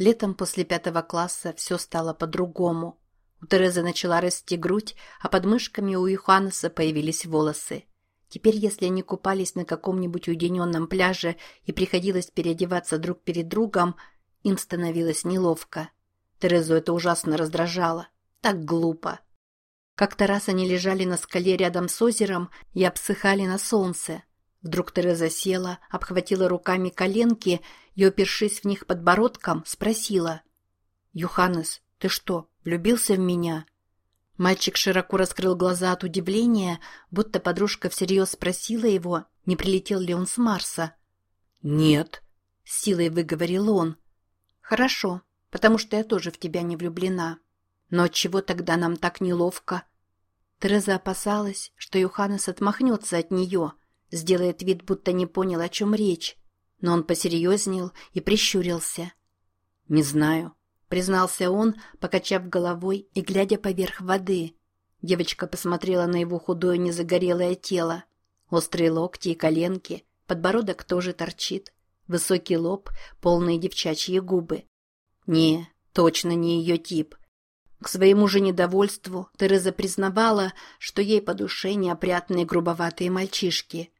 Летом после пятого класса все стало по-другому. У Терезы начала расти грудь, а под мышками у Юханеса появились волосы. Теперь, если они купались на каком-нибудь уединенном пляже и приходилось переодеваться друг перед другом, им становилось неловко. Терезу это ужасно раздражало. Так глупо. Как-то раз они лежали на скале рядом с озером и обсыхали на солнце. Вдруг Тереза села, обхватила руками коленки и, опершись в них подбородком, спросила. «Юханес, ты что, влюбился в меня?» Мальчик широко раскрыл глаза от удивления, будто подружка всерьез спросила его, не прилетел ли он с Марса. «Нет», — с силой выговорил он. «Хорошо, потому что я тоже в тебя не влюблена. Но отчего тогда нам так неловко?» Тереза опасалась, что Юханес отмахнется от нее, сделает вид, будто не понял, о чем речь, но он посерьезнел и прищурился. «Не знаю», — признался он, покачав головой и глядя поверх воды. Девочка посмотрела на его худое незагорелое тело. Острые локти и коленки, подбородок тоже торчит, высокий лоб, полные девчачьи губы. Не, точно не ее тип. К своему же недовольству Тереза признавала, что ей по душе неопрятные грубоватые мальчишки.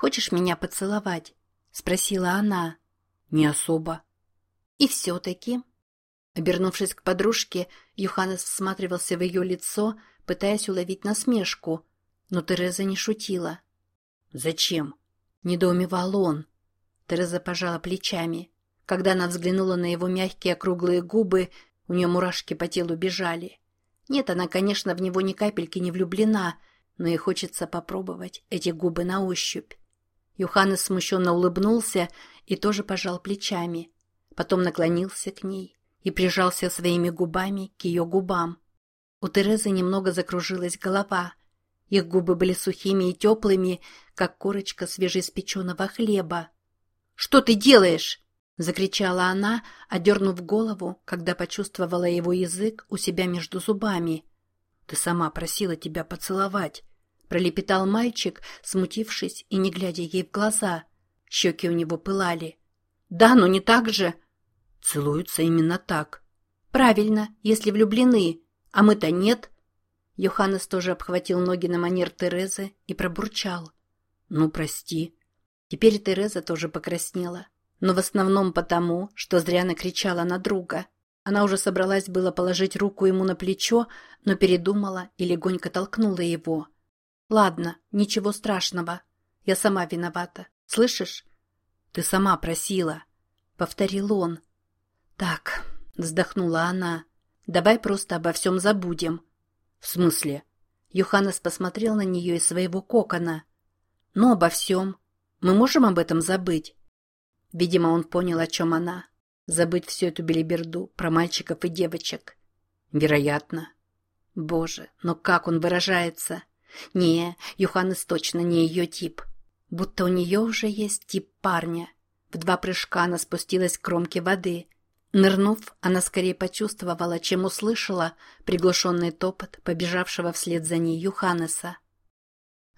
«Хочешь меня поцеловать?» — спросила она. «Не особо». «И все-таки...» Обернувшись к подружке, Юханес всматривался в ее лицо, пытаясь уловить насмешку, но Тереза не шутила. «Зачем?» — недоумевал он. Тереза пожала плечами. Когда она взглянула на его мягкие округлые губы, у нее мурашки по телу бежали. Нет, она, конечно, в него ни капельки не влюблена, но ей хочется попробовать эти губы на ощупь. Юханес смущенно улыбнулся и тоже пожал плечами. Потом наклонился к ней и прижался своими губами к ее губам. У Терезы немного закружилась голова. Их губы были сухими и теплыми, как корочка свежеиспеченного хлеба. «Что ты делаешь?» — закричала она, одернув голову, когда почувствовала его язык у себя между зубами. «Ты сама просила тебя поцеловать пролепетал мальчик, смутившись и не глядя ей в глаза. Щеки у него пылали. «Да, но не так же!» «Целуются именно так». «Правильно, если влюблены, а мы-то нет». Йоханнес тоже обхватил ноги на манер Терезы и пробурчал. «Ну, прости». Теперь Тереза тоже покраснела, но в основном потому, что зря накричала на друга. Она уже собралась было положить руку ему на плечо, но передумала и легонько толкнула его. Ладно, ничего страшного. Я сама виновата. Слышишь? Ты сама просила, повторил он. Так, вздохнула она. Давай просто обо всем забудем. В смысле? Йоханнес посмотрел на нее из своего кокона. Ну, обо всем. Мы можем об этом забыть? Видимо, он понял, о чем она. Забыть всю эту белиберду про мальчиков и девочек. Вероятно. Боже, но как он выражается? Не, Юханес точно не ее тип. Будто у нее уже есть тип парня. В два прыжка она спустилась к кромке воды. Нырнув, она скорее почувствовала, чем услышала приглушенный топот побежавшего вслед за ней Юханеса.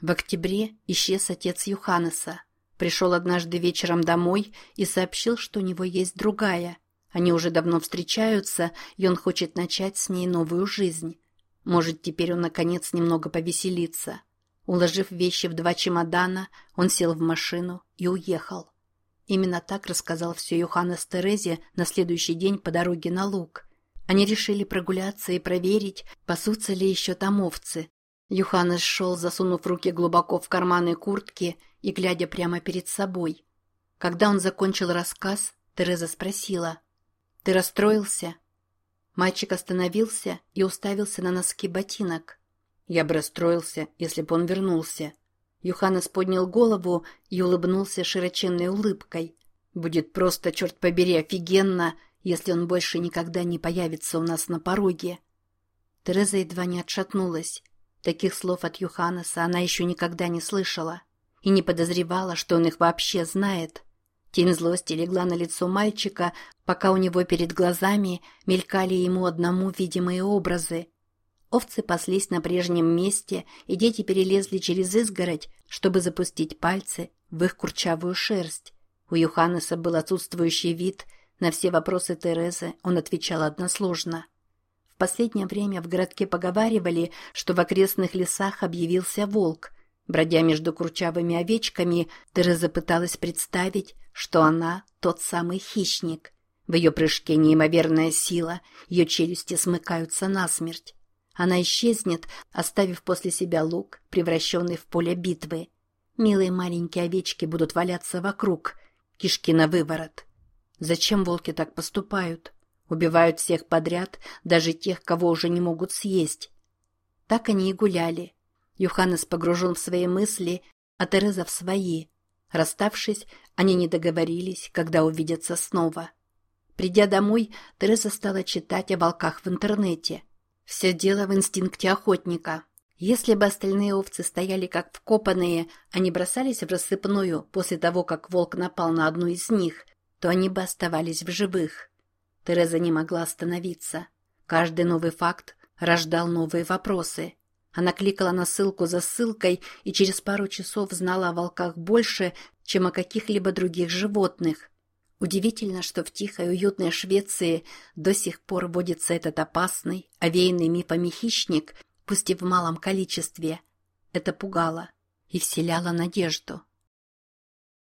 В октябре исчез отец Юханеса. Пришел однажды вечером домой и сообщил, что у него есть другая. Они уже давно встречаются, и он хочет начать с ней новую жизнь. Может, теперь он, наконец, немного повеселится. Уложив вещи в два чемодана, он сел в машину и уехал. Именно так рассказал все Йоханнес Терезе на следующий день по дороге на луг. Они решили прогуляться и проверить, пасутся ли еще там овцы. Юханес шел, засунув руки глубоко в карманы куртки и глядя прямо перед собой. Когда он закончил рассказ, Тереза спросила, «Ты расстроился?» Мальчик остановился и уставился на носки ботинок. Я бы расстроился, если бы он вернулся. Юханес поднял голову и улыбнулся широченной улыбкой. «Будет просто, черт побери, офигенно, если он больше никогда не появится у нас на пороге». Тереза едва не отшатнулась. Таких слов от Юханеса она еще никогда не слышала и не подозревала, что он их вообще знает. Тень злости легла на лицо мальчика, пока у него перед глазами мелькали ему одному видимые образы. Овцы паслись на прежнем месте, и дети перелезли через изгородь, чтобы запустить пальцы в их курчавую шерсть. У Юханнеса был отсутствующий вид, На все вопросы Терезы он отвечал односложно. В последнее время в городке поговаривали, что в окрестных лесах объявился волк. Бродя между курчавыми овечками, Тереза пыталась представить, что она тот самый хищник. В ее прыжке неимоверная сила, ее челюсти смыкаются насмерть. Она исчезнет, оставив после себя лук, превращенный в поле битвы. Милые маленькие овечки будут валяться вокруг, кишки на выворот. Зачем волки так поступают? Убивают всех подряд, даже тех, кого уже не могут съесть. Так они и гуляли. Юханес погружен в свои мысли, а Тереза в свои. Расставшись, они не договорились, когда увидятся снова. Придя домой, Тереза стала читать о волках в интернете. Все дело в инстинкте охотника. Если бы остальные овцы стояли как вкопанные, они бросались в рассыпную после того, как волк напал на одну из них, то они бы оставались в живых. Тереза не могла остановиться. Каждый новый факт рождал новые вопросы. Она кликала на ссылку за ссылкой и через пару часов знала о волках больше, чем о каких-либо других животных. Удивительно, что в тихой уютной Швеции до сих пор водится этот опасный, овеянный мифами хищник, пусть и в малом количестве. Это пугало и вселяло надежду.